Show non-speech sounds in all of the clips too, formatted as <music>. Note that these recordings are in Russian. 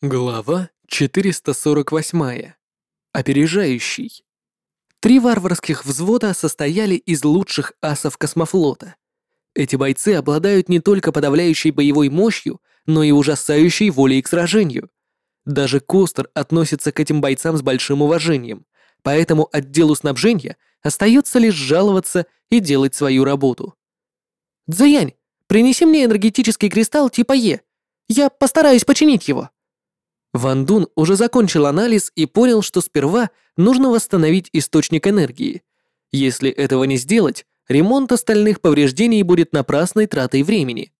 Глава 448. Опережающий. Три варварских взвода состояли из лучших асов космофлота. Эти бойцы обладают не только подавляющей боевой мощью, но и ужасающей волей к сражению. Даже Костер относится к этим бойцам с большим уважением, поэтому отделу снабжения остается лишь жаловаться и делать свою работу. «Дзуянь, принеси мне энергетический кристалл типа Е. Я постараюсь починить его», Ван Дун уже закончил анализ и понял, что сперва нужно восстановить источник энергии. Если этого не сделать, ремонт остальных повреждений будет напрасной тратой времени.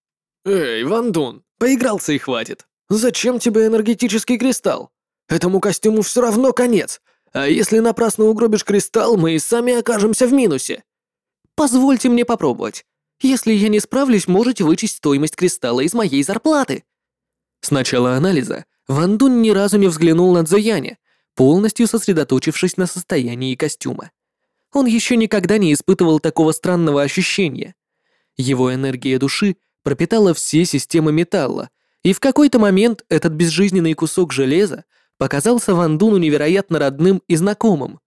«Эй, Ван Дун, поигрался и хватит. Зачем тебе энергетический кристалл? Этому костюму все равно конец. А если напрасно угробишь кристалл, мы и сами окажемся в минусе». «Позвольте мне попробовать. Если я не справлюсь, можете вычесть стоимость кристалла из моей зарплаты». С начала анализа Ван Дун ни разу не взглянул на Цзояня, полностью сосредоточившись на состоянии костюма. Он еще никогда не испытывал такого странного ощущения. Его энергия души пропитала все системы металла, и в какой-то момент этот безжизненный кусок железа показался Ван Дуну невероятно родным и знакомым.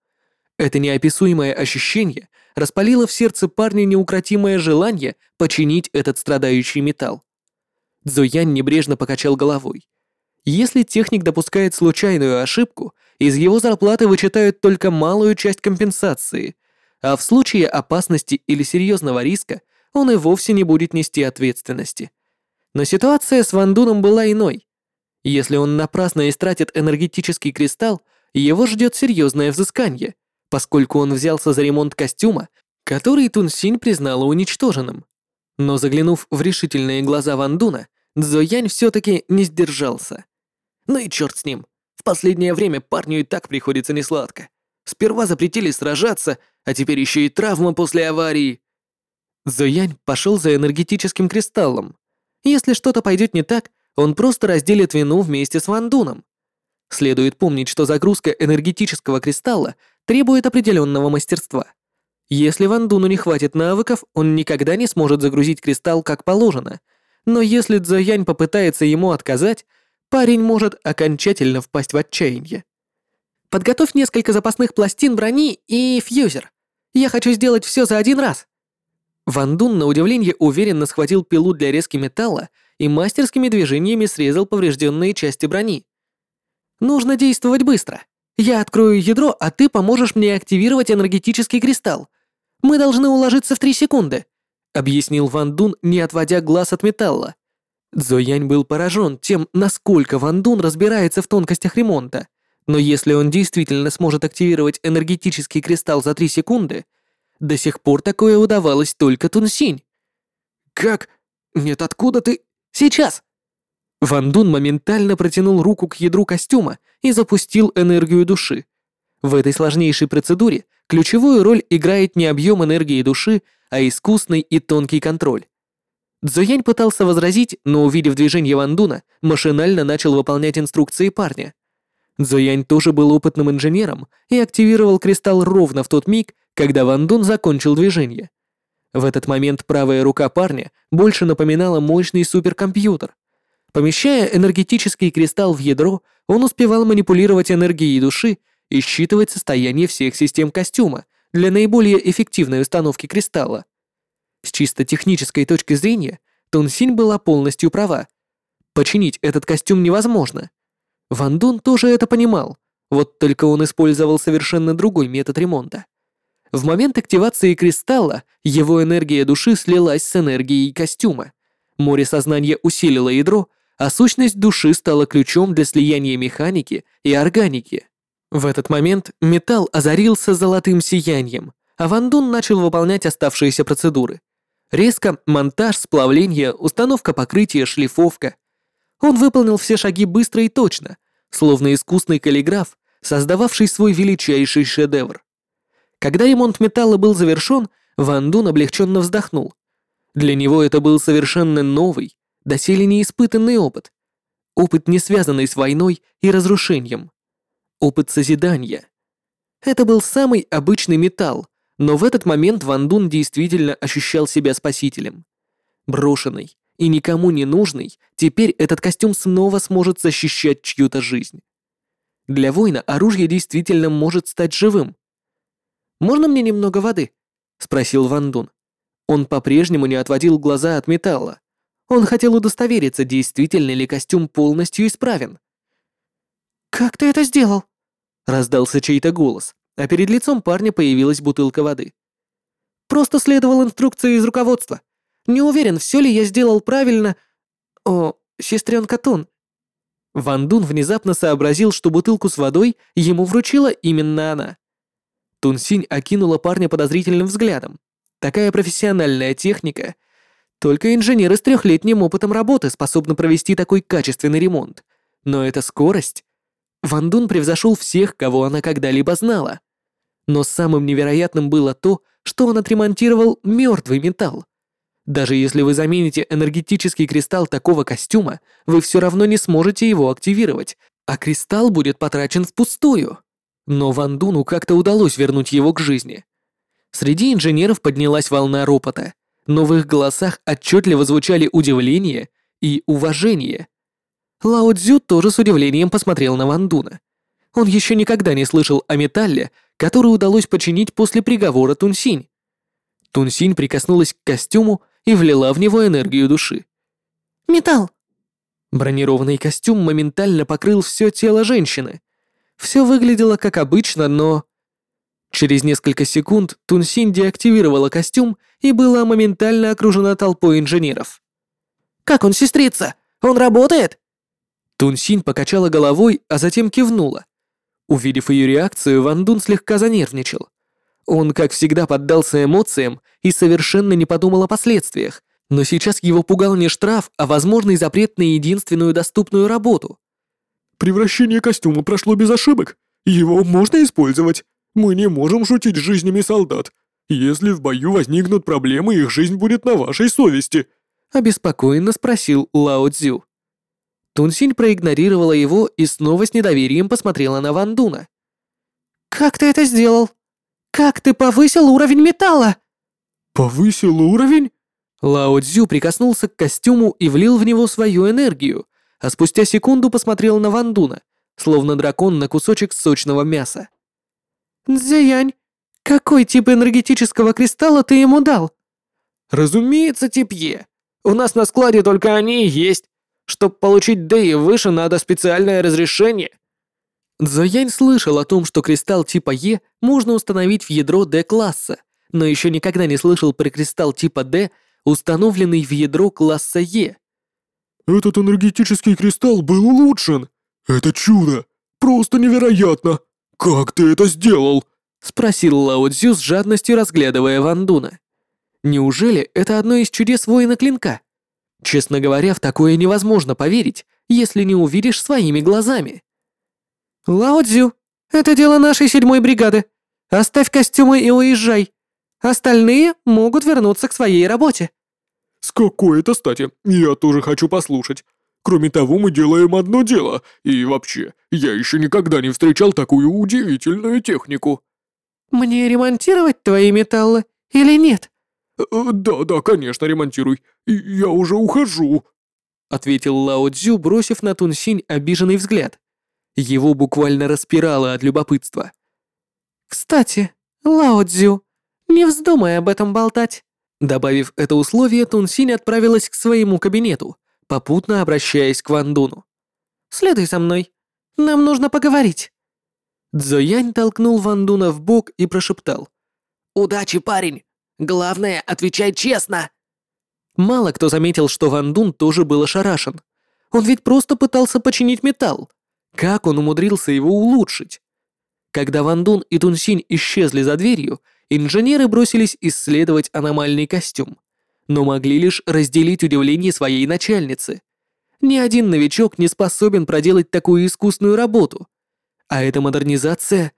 Это неописуемое ощущение распалило в сердце парня неукротимое желание починить этот страдающий металл. Цзоянь небрежно покачал головой. Если техник допускает случайную ошибку, из его зарплаты вычитают только малую часть компенсации, а в случае опасности или серьезного риска он и вовсе не будет нести ответственности. Но ситуация с Вандуном была иной. Если он напрасно истратит энергетический кристалл, его ждет серьезное взыскание, поскольку он взялся за ремонт костюма, который Тунсинь признала уничтоженным. Но заглянув в решительные глаза Вандуна, Цзоянь все-таки не сдержался. Ну и черт с ним. В последнее время парню и так приходится несладко. Сперва запретили сражаться, а теперь еще и травма после аварии. Зоянь пошел за энергетическим кристаллом. Если что-то пойдет не так, он просто разделит вину вместе с Вандуном. Следует помнить, что загрузка энергетического кристалла требует определенного мастерства. Если Вандуну не хватит навыков, он никогда не сможет загрузить кристалл как положено. Но если Цзоянь попытается ему отказать, парень может окончательно впасть в отчаяние. Подготовь несколько запасных пластин брони и фьюзер. Я хочу сделать все за один раз. Ван Дун на удивление уверенно схватил пилу для резки металла и мастерскими движениями срезал поврежденные части брони. Нужно действовать быстро. Я открою ядро, а ты поможешь мне активировать энергетический кристалл. Мы должны уложиться в три секунды, объяснил Ван Дун, не отводя глаз от металла. Цзоянь был поражен тем, насколько Ван Дун разбирается в тонкостях ремонта. Но если он действительно сможет активировать энергетический кристалл за 3 секунды, до сих пор такое удавалось только Тунсинь. «Как? Нет, откуда ты...» «Сейчас!» Ван Дун моментально протянул руку к ядру костюма и запустил энергию души. В этой сложнейшей процедуре ключевую роль играет не объем энергии души, а искусный и тонкий контроль. Цзоянь пытался возразить, но увидев движение Вандуна, машинально начал выполнять инструкции парня. Цзоянь тоже был опытным инженером и активировал кристалл ровно в тот миг, когда Вандун закончил движение. В этот момент правая рука парня больше напоминала мощный суперкомпьютер. Помещая энергетический кристалл в ядро, он успевал манипулировать энергией души и считывать состояние всех систем костюма для наиболее эффективной установки кристалла. С чисто технической точки зрения, Тунсинь была полностью права. Починить этот костюм невозможно. Ван Дун тоже это понимал, вот только он использовал совершенно другой метод ремонта. В момент активации кристалла его энергия души слилась с энергией костюма. Море сознания усилило ядро, а сущность души стала ключом для слияния механики и органики. В этот момент металл озарился золотым сиянием, а Ван Дун начал выполнять оставшиеся процедуры. Резко, монтаж, сплавление, установка покрытия, шлифовка. Он выполнил все шаги быстро и точно, словно искусный каллиграф, создававший свой величайший шедевр. Когда ремонт металла был завершен, Ван Дун облегченно вздохнул. Для него это был совершенно новый, доселе неиспытанный опыт. Опыт, не связанный с войной и разрушением. Опыт созидания. Это был самый обычный металл, но в этот момент Ван Дун действительно ощущал себя спасителем. Брошенный, и никому не нужный, теперь этот костюм снова сможет защищать чью-то жизнь. Для воина оружие действительно может стать живым. «Можно мне немного воды?» — спросил Ван Дун. Он по-прежнему не отводил глаза от металла. Он хотел удостовериться, действительно ли костюм полностью исправен. «Как ты это сделал?» — раздался чей-то голос, а перед лицом парня появилась бутылка воды. «Просто следовал инструкции из руководства. Не уверен, все ли я сделал правильно. О, сестренка Тун». Ван Дун внезапно сообразил, что бутылку с водой ему вручила именно она. Тун Синь окинула парня подозрительным взглядом. Такая профессиональная техника. Только инженеры с трехлетним опытом работы способны провести такой качественный ремонт. Но эта скорость... Ван Дун превзошел всех, кого она когда-либо знала. Но самым невероятным было то, что он отремонтировал мертвый металл. Даже если вы замените энергетический кристалл такого костюма, вы все равно не сможете его активировать, а кристалл будет потрачен впустую. Но Ван Дуну как-то удалось вернуть его к жизни. Среди инженеров поднялась волна ропота, но в их голосах отчетливо звучали удивление и уважение. Лао Цзю тоже с удивлением посмотрел на Ван Дуна. Он еще никогда не слышал о металле, который удалось починить после приговора Тунсинь. Тунсинь прикоснулась к костюму и влила в него энергию души. «Металл!» Бронированный костюм моментально покрыл все тело женщины. Все выглядело как обычно, но... Через несколько секунд Тунсинь деактивировала костюм и была моментально окружена толпой инженеров. «Как он, сестрица? Он работает?» Тунсинь покачала головой, а затем кивнула. Увидев ее реакцию, Ван Дун слегка занервничал. Он, как всегда, поддался эмоциям и совершенно не подумал о последствиях, но сейчас его пугал не штраф, а возможный запрет на единственную доступную работу. «Превращение костюма прошло без ошибок. Его можно использовать. Мы не можем шутить с жизнями солдат. Если в бою возникнут проблемы, их жизнь будет на вашей совести», — обеспокоенно спросил Лао Цзю. Тунсинь проигнорировала его и снова с недоверием посмотрела на Ван Дуна. «Как ты это сделал?» «Как ты повысил уровень металла?» «Повысил уровень?» Лао Цзю прикоснулся к костюму и влил в него свою энергию, а спустя секунду посмотрел на Ван Дуна, словно дракон на кусочек сочного мяса. «Цзяянь, какой тип энергетического кристалла ты ему дал?» «Разумеется, тип Е. У нас на складе только они и есть. Чтобы получить и выше, надо специальное разрешение». Цзоянь слышал о том, что кристалл типа Е можно установить в ядро D-класса, но еще никогда не слышал про кристалл типа D, установленный в ядро класса Е. «Этот энергетический кристалл был улучшен! Это чудо! Просто невероятно! Как ты это сделал?» — спросил Лао Цзю с жадностью, разглядывая Ван Дуна. «Неужели это одно из чудес воина клинка? Честно говоря, в такое невозможно поверить, если не увидишь своими глазами». «Лао Цзю, это дело нашей седьмой бригады. Оставь костюмы и уезжай. Остальные могут вернуться к своей работе». «С какой это стати? Я тоже хочу послушать. Кроме того, мы делаем одно дело, и вообще, я еще никогда не встречал такую удивительную технику». «Мне ремонтировать твои металлы или нет?» «Да-да, конечно, ремонтируй. Я уже ухожу», — ответил Лао Цзю, бросив на Тунсинь обиженный взгляд. Его буквально распирало от любопытства. «Кстати, Лао Цзю, не вздумай об этом болтать». Добавив это условие, Тунсинь отправилась к своему кабинету, попутно обращаясь к Вандуну. «Следуй за мной. Нам нужно поговорить». Цзоянь толкнул Вандуна в бок и прошептал. «Удачи, парень! Главное, отвечай честно!» Мало кто заметил, что Вандун тоже был ошарашен. Он ведь просто пытался починить металл. Как он умудрился его улучшить? Когда Ван Дун и Тунсинь исчезли за дверью, инженеры бросились исследовать аномальный костюм, но могли лишь разделить удивление своей начальницы. Ни один новичок не способен проделать такую искусную работу. А эта модернизация...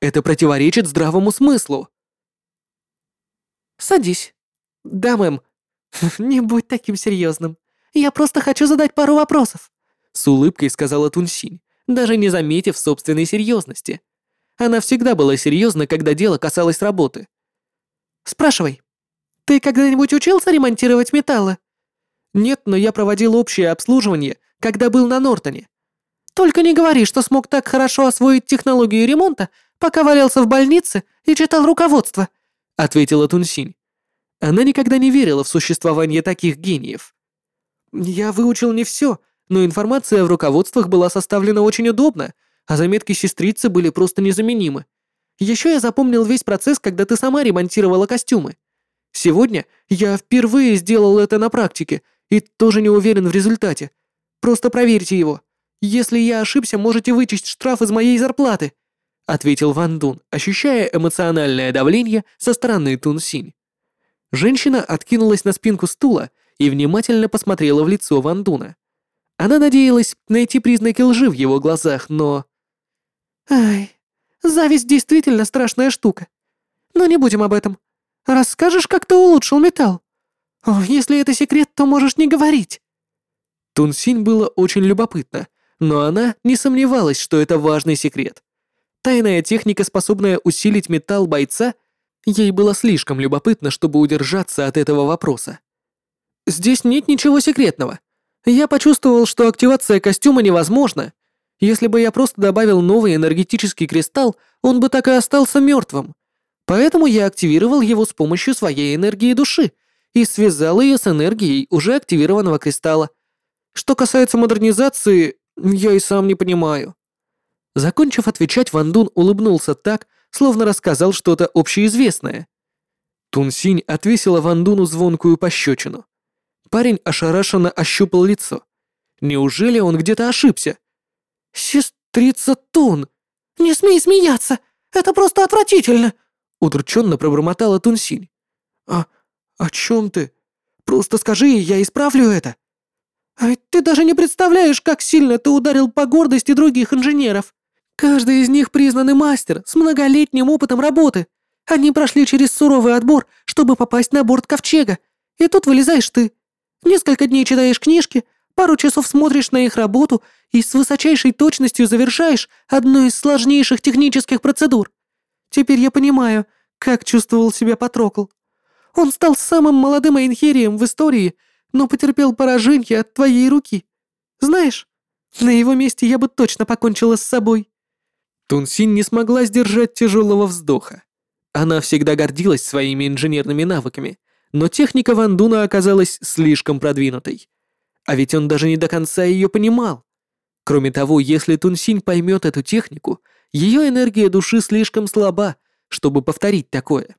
Это противоречит здравому смыслу. «Садись. Да, мэм. <laughs> Не будь таким серьезным. Я просто хочу задать пару вопросов», — с улыбкой сказала Тунсинь даже не заметив собственной серьезности. Она всегда была серьезна, когда дело касалось работы. «Спрашивай, ты когда-нибудь учился ремонтировать металлы?» Нет, но я проводил общее обслуживание, когда был на Нортоне. Только не говори, что смог так хорошо освоить технологию ремонта, пока валялся в больнице и читал руководство, ответила Тунсинь. Она никогда не верила в существование таких гениев. Я выучил не все, но информация в руководствах была составлена очень удобно, а заметки сестрицы были просто незаменимы. Еще я запомнил весь процесс, когда ты сама ремонтировала костюмы. Сегодня я впервые сделал это на практике и тоже не уверен в результате. Просто проверьте его. Если я ошибся, можете вычесть штраф из моей зарплаты», — ответил Ван Дун, ощущая эмоциональное давление со стороны Тун Синь. Женщина откинулась на спинку стула и внимательно посмотрела в лицо Ван Дуна. Она надеялась найти признаки лжи в его глазах, но... «Ай, зависть действительно страшная штука. Но не будем об этом. Расскажешь, как ты улучшил металл? О, если это секрет, то можешь не говорить». Тунсинь было очень любопытно, но она не сомневалась, что это важный секрет. Тайная техника, способная усилить металл бойца, ей было слишком любопытно, чтобы удержаться от этого вопроса. «Здесь нет ничего секретного. Я почувствовал, что активация костюма невозможна. Если бы я просто добавил новый энергетический кристалл, он бы так и остался мертвым. Поэтому я активировал его с помощью своей энергии души и связал ее с энергией уже активированного кристалла. Что касается модернизации, я и сам не понимаю». Закончив отвечать, Ван Дун улыбнулся так, словно рассказал что-то общеизвестное. Тунсинь отвесила Ван Дуну звонкую пощечину. Парень ошарашенно ощупал лицо. Неужели он где-то ошибся? «Сестрица Тун! Не смей смеяться! Это просто отвратительно!» Удрученно пробормотала Тунсинь. «А о чем ты? Просто скажи, я исправлю это!» «Ай, ты даже не представляешь, как сильно ты ударил по гордости других инженеров. Каждый из них признанный мастер с многолетним опытом работы. Они прошли через суровый отбор, чтобы попасть на борт ковчега. И тут вылезаешь ты. Несколько дней читаешь книжки, пару часов смотришь на их работу и с высочайшей точностью завершаешь одну из сложнейших технических процедур. Теперь я понимаю, как чувствовал себя Патрокл. Он стал самым молодым Айнхерием в истории — но потерпел поражение от твоей руки. Знаешь, на его месте я бы точно покончила с собой». Тунсин не смогла сдержать тяжелого вздоха. Она всегда гордилась своими инженерными навыками, но техника Ван Дуна оказалась слишком продвинутой. А ведь он даже не до конца ее понимал. Кроме того, если Тунсинь поймет эту технику, ее энергия души слишком слаба, чтобы повторить такое.